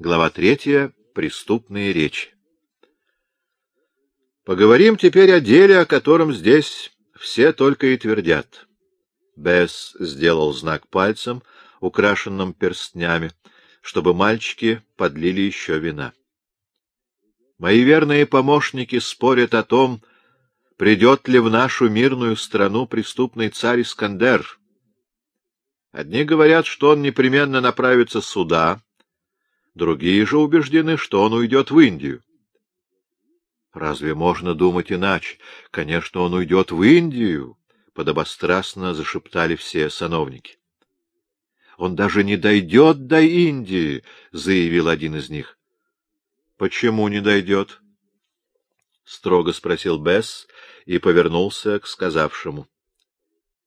Глава третья. Преступные речи. Поговорим теперь о деле, о котором здесь все только и твердят. Бесс сделал знак пальцем, украшенным перстнями, чтобы мальчики подлили еще вина. Мои верные помощники спорят о том, придет ли в нашу мирную страну преступный царь Искандер. Одни говорят, что он непременно направится сюда, другие же убеждены, что он уйдет в Индию. Разве можно думать иначе? Конечно, он уйдет в Индию, — подобострастно зашептали все сановники. — Он даже не дойдет до Индии, — заявил один из них. — Почему не дойдет? — строго спросил Бесс и повернулся к сказавшему.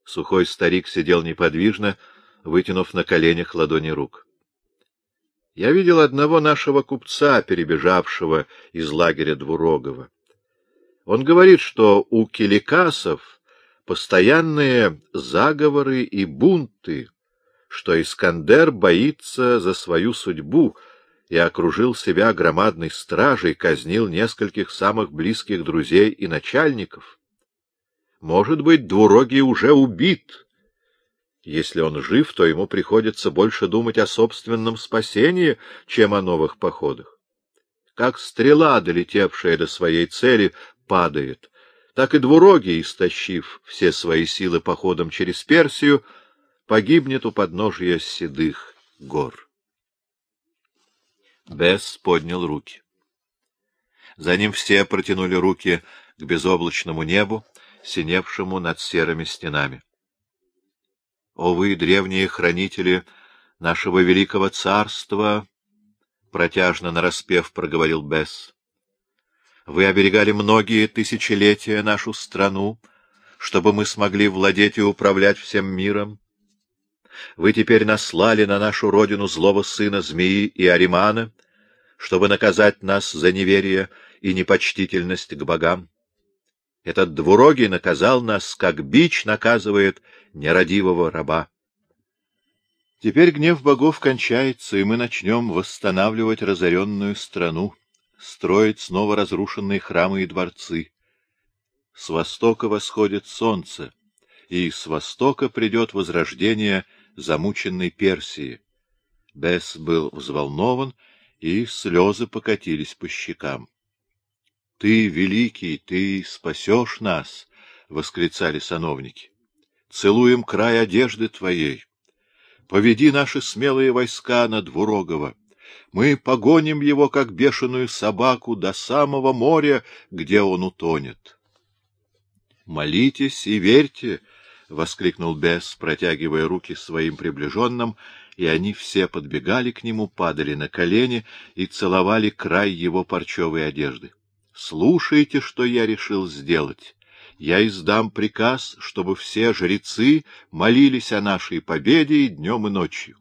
Сухой старик сидел неподвижно, вытянув на коленях ладони рук. Я видел одного нашего купца, перебежавшего из лагеря Двурогова. Он говорит, что у киликасов постоянные заговоры и бунты, что Искандер боится за свою судьбу и окружил себя громадной стражей, казнил нескольких самых близких друзей и начальников. Может быть, Двурогий уже убит, если он жив, то ему приходится больше думать о собственном спасении, чем о новых походах. Как стрела, долетевшая до своей цели, падает, так и двурогий, истощив все свои силы походом через Персию, погибнет у подножия седых гор. Бесс поднял руки. За ним все протянули руки к безоблачному небу, синевшему над серыми стенами. О вы, древние хранители нашего великого царства! — протяжно нараспев проговорил Бесс. Вы оберегали многие тысячелетия нашу страну, чтобы мы смогли владеть и управлять всем миром. Вы теперь наслали на нашу родину злого сына змеи и Аримана, чтобы наказать нас за неверие и непочтительность к богам. Этот двурогий наказал нас, как бич наказывает нерадивого раба. Теперь гнев богов кончается, и мы начнем восстанавливать разоренную страну, строить снова разрушенные храмы и дворцы. С востока восходит солнце, и с востока придет возрождение замученной Персии. Бесс был взволнован, и слезы покатились по щекам. — Ты, великий, ты спасешь нас! — восклицали сановники. — Целуем край одежды твоей. Поведи наши смелые войска на Двурогова. Мы погоним его, как бешеную собаку, до самого моря, где он утонет. — Молитесь и верьте! — воскликнул Бесс, протягивая руки своим приближенным, и они все подбегали к нему, падали на колени и целовали край его парчевой одежды. Слушайте, что я решил сделать. Я издам приказ, чтобы все жрецы молились о нашей победе и днем, и ночью.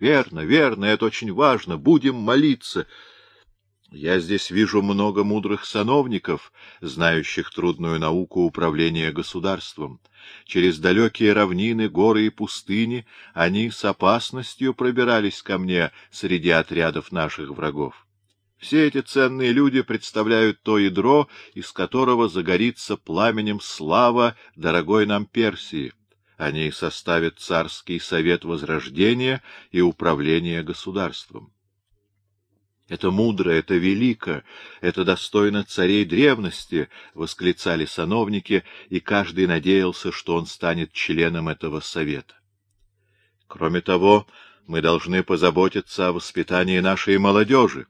Верно, верно, это очень важно. Будем молиться. Я здесь вижу много мудрых сановников, знающих трудную науку управления государством. Через далекие равнины, горы и пустыни они с опасностью пробирались ко мне среди отрядов наших врагов. Все эти ценные люди представляют то ядро, из которого загорится пламенем слава дорогой нам Персии. Они составят царский совет возрождения и управления государством. Это мудро, это велико, это достойно царей древности, — восклицали сановники, и каждый надеялся, что он станет членом этого совета. Кроме того, мы должны позаботиться о воспитании нашей молодежи.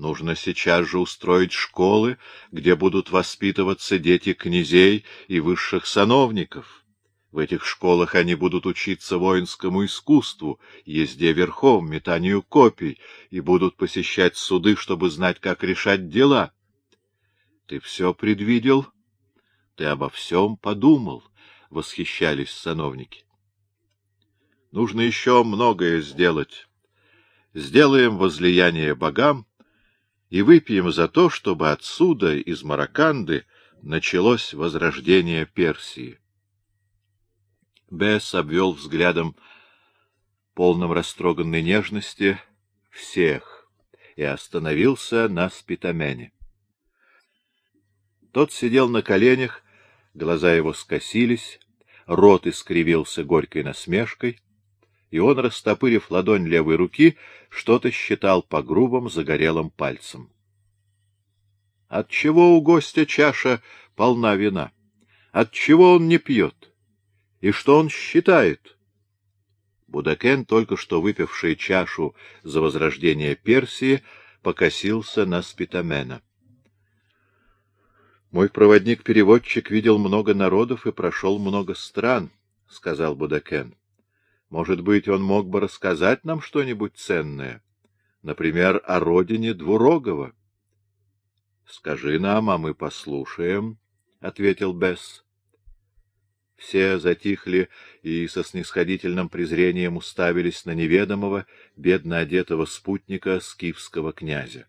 Нужно сейчас же устроить школы, где будут воспитываться дети князей и высших сановников. В этих школах они будут учиться воинскому искусству, езде верхом, метанию копий, и будут посещать суды, чтобы знать, как решать дела. Ты все предвидел? Ты обо всем подумал, — восхищались сановники. Нужно еще многое сделать. Сделаем возлияние богам, и выпьем за то, чтобы отсюда, из Мараканды, началось возрождение Персии. Бесс обвел взглядом, полным растроганной нежности, всех. и остановился на спитамене. Тот сидел на коленях, глаза его скосились, рот искривился горькой насмешкой, и он, растопырив ладонь левой руки, что-то считал по грубым загорелым пальцам. Отчего у гостя чаша полна вина? Отчего он не пьет? И что он считает? Будакен, только что выпивший чашу за возрождение Персии, покосился на Спитамена. — Мой проводник-переводчик видел много народов и прошел много стран, — сказал Будакен. — Может быть, он мог бы рассказать нам что-нибудь ценное, например, о родине Двурогова? — Скажи нам, а мы послушаем, — ответил Бесс. Все затихли и со снисходительным презрением уставились на неведомого, бедно одетого спутника скифского князя.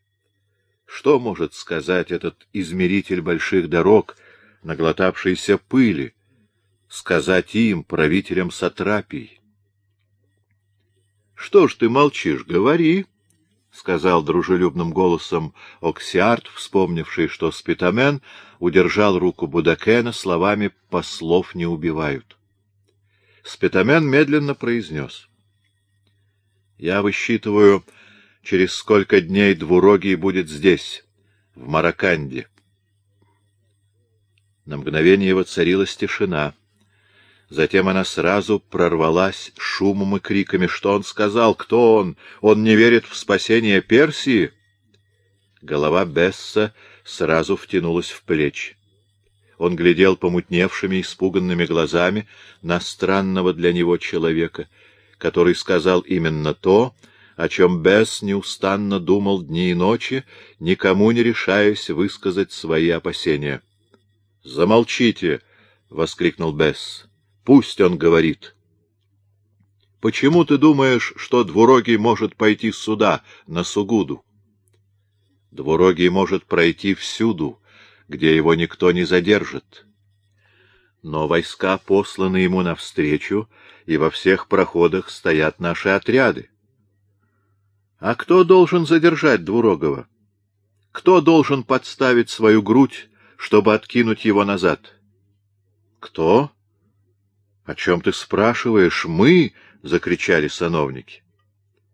Что может сказать этот измеритель больших дорог, наглотавшийся пыли, сказать им, правителям сатрапий? — Что ж ты молчишь, говори, — сказал дружелюбным голосом Оксиарт, вспомнивший, что Спитамен удержал руку Будакена словами «послов не убивают». Спитамен медленно произнес. — Я высчитываю через сколько дней двурогий будет здесь, в Мараканде. На мгновение воцарилась тишина. Затем она сразу прорвалась шумом и криками. Что он сказал? Кто он? Он не верит в спасение Персии? Голова Бесса сразу втянулась в плечи. Он глядел помутневшими, испуганными глазами на странного для него человека, который сказал именно то, о чем Бесс неустанно думал дни и ночи, никому не решаясь высказать свои опасения. — Замолчите! — воскликнул Бесс. — Пусть он говорит. — Почему ты думаешь, что Двурогий может пойти сюда, на Сугуду? — Двурогий может пройти всюду, где его никто не задержит. Но войска посланы ему навстречу, и во всех проходах стоят наши отряды. А кто должен задержать Двурогова? Кто должен подставить свою грудь, чтобы откинуть его назад? Кто? О чем ты спрашиваешь? Мы? — закричали сановники.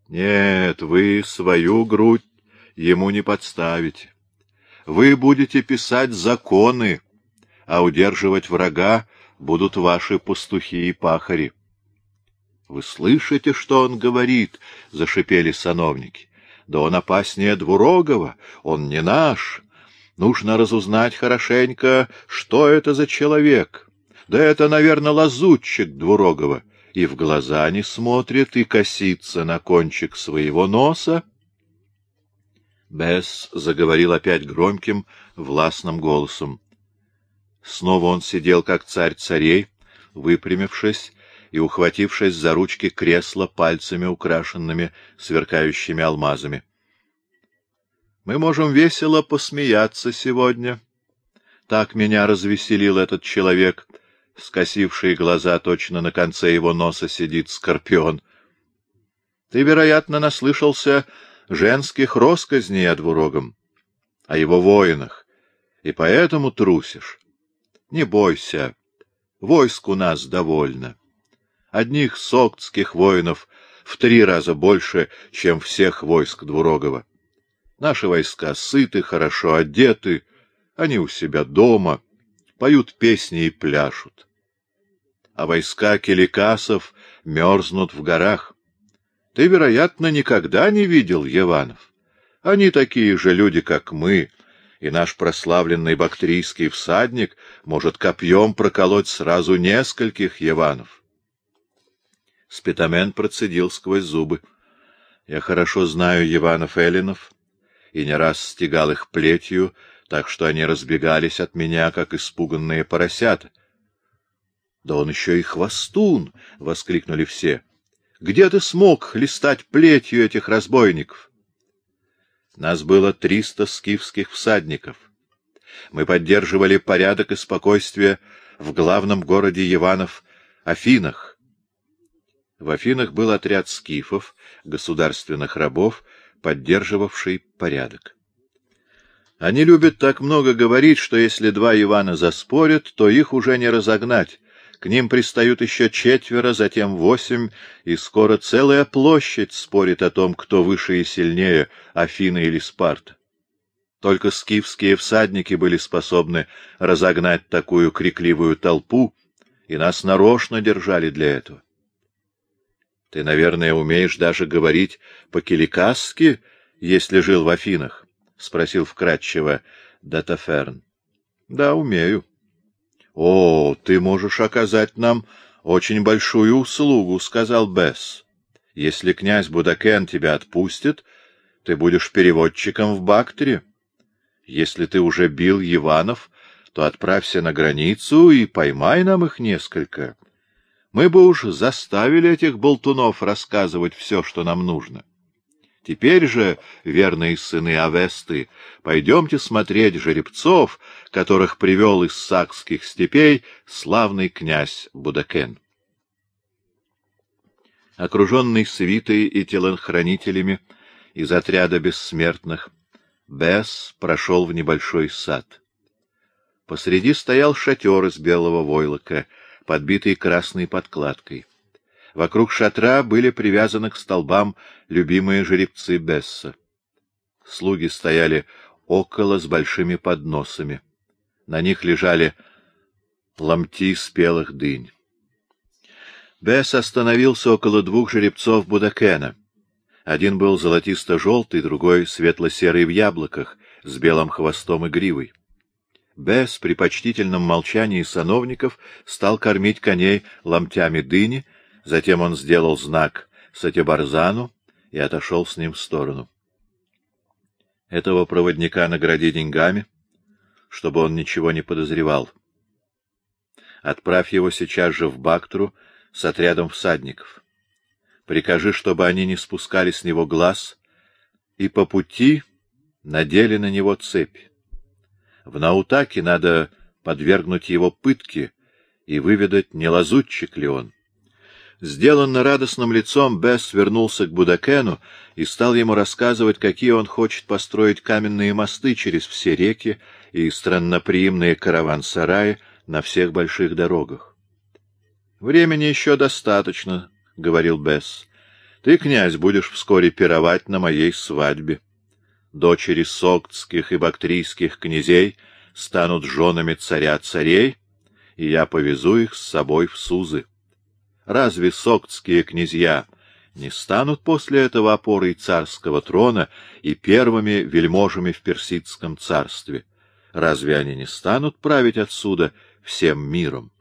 Нет, вы свою грудь ему не подставите. Вы будете писать законы, а удерживать врага будут ваши пастухи и пахари. — Вы слышите, что он говорит? — зашипели сановники. — Да он опаснее Двурогова, он не наш. Нужно разузнать хорошенько, что это за человек. Да это, наверное, лазутчик Двурогова. И в глаза не смотрит, и косится на кончик своего носа. Бесс заговорил опять громким, властным голосом. Снова он сидел, как царь царей, выпрямившись, и ухватившись за ручки кресла пальцами, украшенными сверкающими алмазами. Мы можем весело посмеяться сегодня. Так меня развеселил этот человек, скосивший глаза, точно на конце его носа сидит скорпион. Ты, вероятно, наслышался женских росказней о двурогом, о его воинах, и поэтому трусишь. Не бойся, войск у нас довольно одних соктских воинов в три раза больше, чем всех войск Двурогова. Наши войска сыты, хорошо одеты, они у себя дома, поют песни и пляшут. А войска келикасов мерзнут в горах. Ты, вероятно, никогда не видел Еванов. Они такие же люди, как мы, и наш прославленный бактрийский всадник может копьем проколоть сразу нескольких Еванов. Спитамен процедил сквозь зубы. Я хорошо знаю Иванов Эллинов и не раз стегал их плетью, так что они разбегались от меня, как испуганные поросята. — Да он еще и хвостун! — воскликнули все. — Где ты смог хлестать плетью этих разбойников? Нас было триста скифских всадников. Мы поддерживали порядок и спокойствие в главном городе Иванов — Афинах, В Афинах был отряд скифов, государственных рабов, поддерживавший порядок. Они любят так много говорить, что если два Ивана заспорят, то их уже не разогнать. К ним пристают еще четверо, затем восемь, и скоро целая площадь спорит о том, кто выше и сильнее, Афина или Спарта. Только скифские всадники были способны разогнать такую крикливую толпу, и нас нарочно держали для этого. Ты, наверное, умеешь даже говорить по-киликасски, если жил в Афинах? — спросил вкратчиво Датаферн. — Да, умею. — О, ты можешь оказать нам очень большую услугу, — сказал Бесс. — Если князь Будакен тебя отпустит, ты будешь переводчиком в Бактере. Если ты уже бил Иванов, то отправься на границу и поймай нам их несколько. Мы бы уж заставили этих болтунов рассказывать все, что нам нужно. Теперь же, верные сыны Авесты, пойдемте смотреть жеребцов, которых привел из сакских степей славный князь Будакен. Окруженный свитой и телохранителями из отряда бессмертных, Бесс прошел в небольшой сад. Посреди стоял шатер из белого войлока, подбитый красной подкладкой. Вокруг шатра были привязаны к столбам любимые жеребцы Бесса. Слуги стояли около с большими подносами. На них лежали ломти спелых дынь. Бесс остановился около двух жеребцов Будакена. Один был золотисто-желтый, другой светло-серый в яблоках, с белым хвостом и гривой. Бесс при почтительном молчании сановников стал кормить коней ломтями дыни, Затем он сделал знак Сатибарзану и отошел с ним в сторону. Этого проводника награди деньгами, чтобы он ничего не подозревал. Отправь его сейчас же в Бактру с отрядом всадников. Прикажи, чтобы они не спускали с него глаз, и по пути надели на него цепь. В Наутаке надо подвергнуть его пытке и выведать, не лазутчик ли он. Сделанно радостным лицом, Бесс вернулся к Будакену и стал ему рассказывать, какие он хочет построить каменные мосты через все реки и странноприимные караван-сараи на всех больших дорогах. — Времени еще достаточно, — говорил Бесс. — Ты, князь, будешь вскоре пировать на моей свадьбе. Дочери соктских и бактрийских князей станут женами царя-царей, и я повезу их с собой в Сузы. Разве соктские князья не станут после этого опорой царского трона и первыми вельможами в персидском царстве? Разве они не станут править отсюда всем миром?